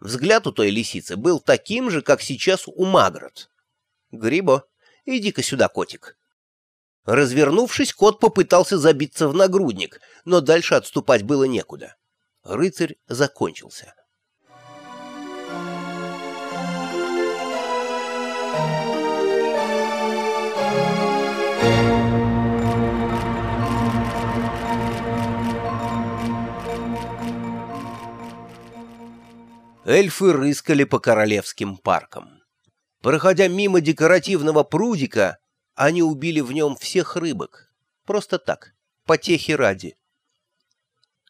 Взгляд у той лисицы был таким же, как сейчас у Магрот. «Грибо, иди-ка сюда, котик». Развернувшись, кот попытался забиться в нагрудник, но дальше отступать было некуда. Рыцарь закончился. Эльфы рыскали по королевским паркам. Проходя мимо декоративного прудика, они убили в нем всех рыбок. Просто так, потехи ради.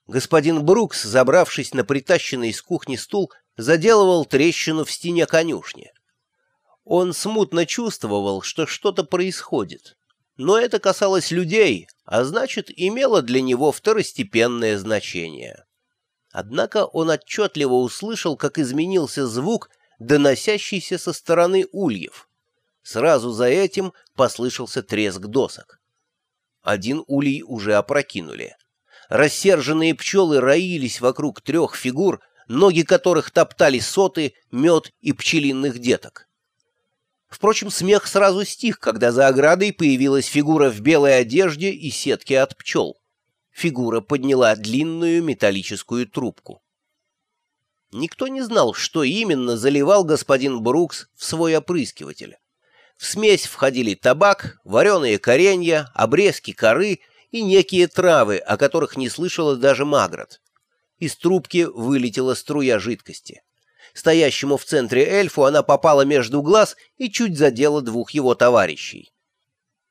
Господин Брукс, забравшись на притащенный из кухни стул, заделывал трещину в стене конюшни. Он смутно чувствовал, что что-то происходит. Но это касалось людей, а значит, имело для него второстепенное значение. Однако он отчетливо услышал, как изменился звук, доносящийся со стороны ульев. Сразу за этим послышался треск досок. Один улей уже опрокинули. Рассерженные пчелы роились вокруг трех фигур, ноги которых топтали соты, мед и пчелиных деток. Впрочем, смех сразу стих, когда за оградой появилась фигура в белой одежде и сетке от пчел. Фигура подняла длинную металлическую трубку. Никто не знал, что именно заливал господин Брукс в свой опрыскиватель. В смесь входили табак, вареные коренья, обрезки коры и некие травы, о которых не слышала даже Магрот. Из трубки вылетела струя жидкости. Стоящему в центре эльфу она попала между глаз и чуть задела двух его товарищей.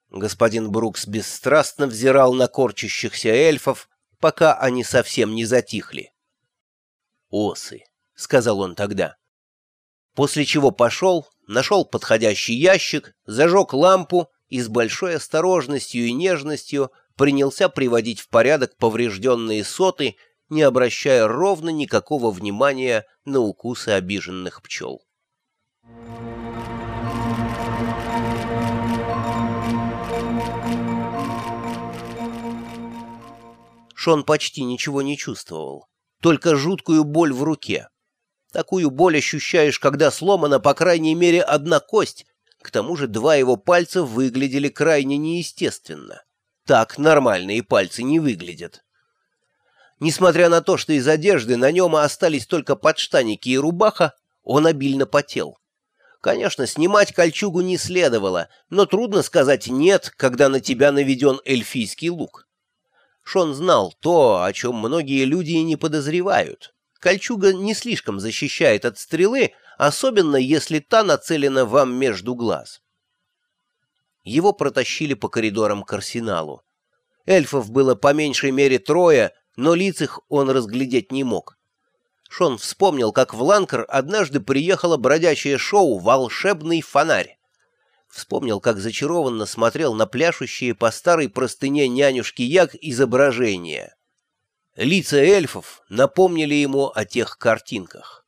Господин Брукс бесстрастно взирал на корчащихся эльфов, пока они совсем не затихли. «Осы», — сказал он тогда. После чего пошел, нашел подходящий ящик, зажег лампу и с большой осторожностью и нежностью принялся приводить в порядок поврежденные соты, не обращая ровно никакого внимания на укусы обиженных пчел. Шон почти ничего не чувствовал, только жуткую боль в руке. Такую боль ощущаешь, когда сломана по крайней мере одна кость, к тому же два его пальца выглядели крайне неестественно. Так нормальные пальцы не выглядят. Несмотря на то, что из одежды на нем остались только подштаники и рубаха, он обильно потел. Конечно, снимать кольчугу не следовало, но трудно сказать «нет», когда на тебя наведен эльфийский лук. Шон знал то, о чем многие люди и не подозревают. Кольчуга не слишком защищает от стрелы, особенно если та нацелена вам между глаз. Его протащили по коридорам к арсеналу. Эльфов было по меньшей мере трое, но лиц их он разглядеть не мог. Шон вспомнил, как в Ланкар однажды приехало бродячее шоу «Волшебный фонарь». Вспомнил, как зачарованно смотрел на пляшущие по старой простыне нянюшки Як изображения. Лица эльфов напомнили ему о тех картинках.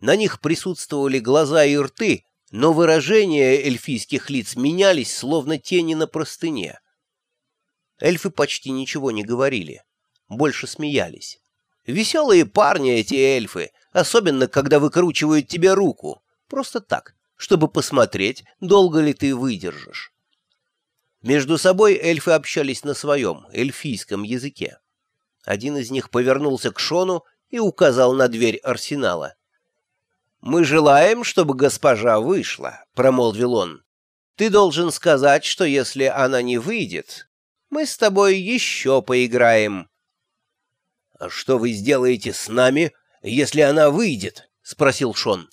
На них присутствовали глаза и рты, но выражения эльфийских лиц менялись, словно тени на простыне. Эльфы почти ничего не говорили, больше смеялись. Веселые парни эти эльфы, особенно когда выкручивают тебе руку. Просто так, чтобы посмотреть, долго ли ты выдержишь. Между собой эльфы общались на своем, эльфийском языке. Один из них повернулся к Шону и указал на дверь арсенала. «Мы желаем, чтобы госпожа вышла», — промолвил он. «Ты должен сказать, что если она не выйдет, мы с тобой еще поиграем». «А что вы сделаете с нами, если она выйдет?» — спросил Шон.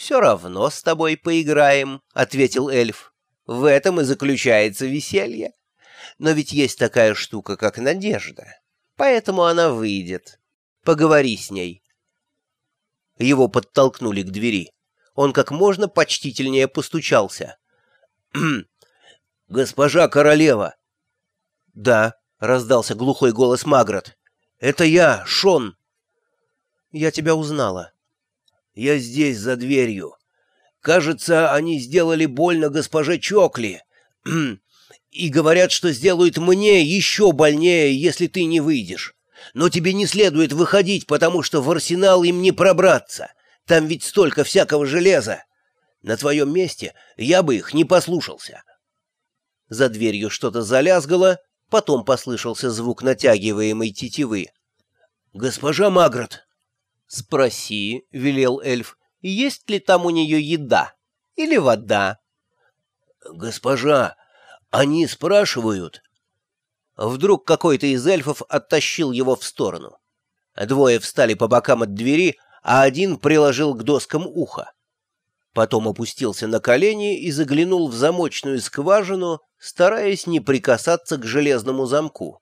«Все равно с тобой поиграем», — ответил эльф. «В этом и заключается веселье. Но ведь есть такая штука, как надежда. Поэтому она выйдет. Поговори с ней». Его подтолкнули к двери. Он как можно почтительнее постучался. «Госпожа королева!» «Да», — раздался глухой голос Магрот. «Это я, Шон!» «Я тебя узнала». Я здесь, за дверью. Кажется, они сделали больно госпоже Чокли. И говорят, что сделают мне еще больнее, если ты не выйдешь. Но тебе не следует выходить, потому что в арсенал им не пробраться. Там ведь столько всякого железа! На твоем месте я бы их не послушался!» За дверью что-то залязгало, потом послышался звук натягиваемой тетивы. «Госпожа Магрот!» «Спроси», — велел эльф, — «есть ли там у нее еда или вода?» «Госпожа, они спрашивают...» Вдруг какой-то из эльфов оттащил его в сторону. Двое встали по бокам от двери, а один приложил к доскам ухо. Потом опустился на колени и заглянул в замочную скважину, стараясь не прикасаться к железному замку.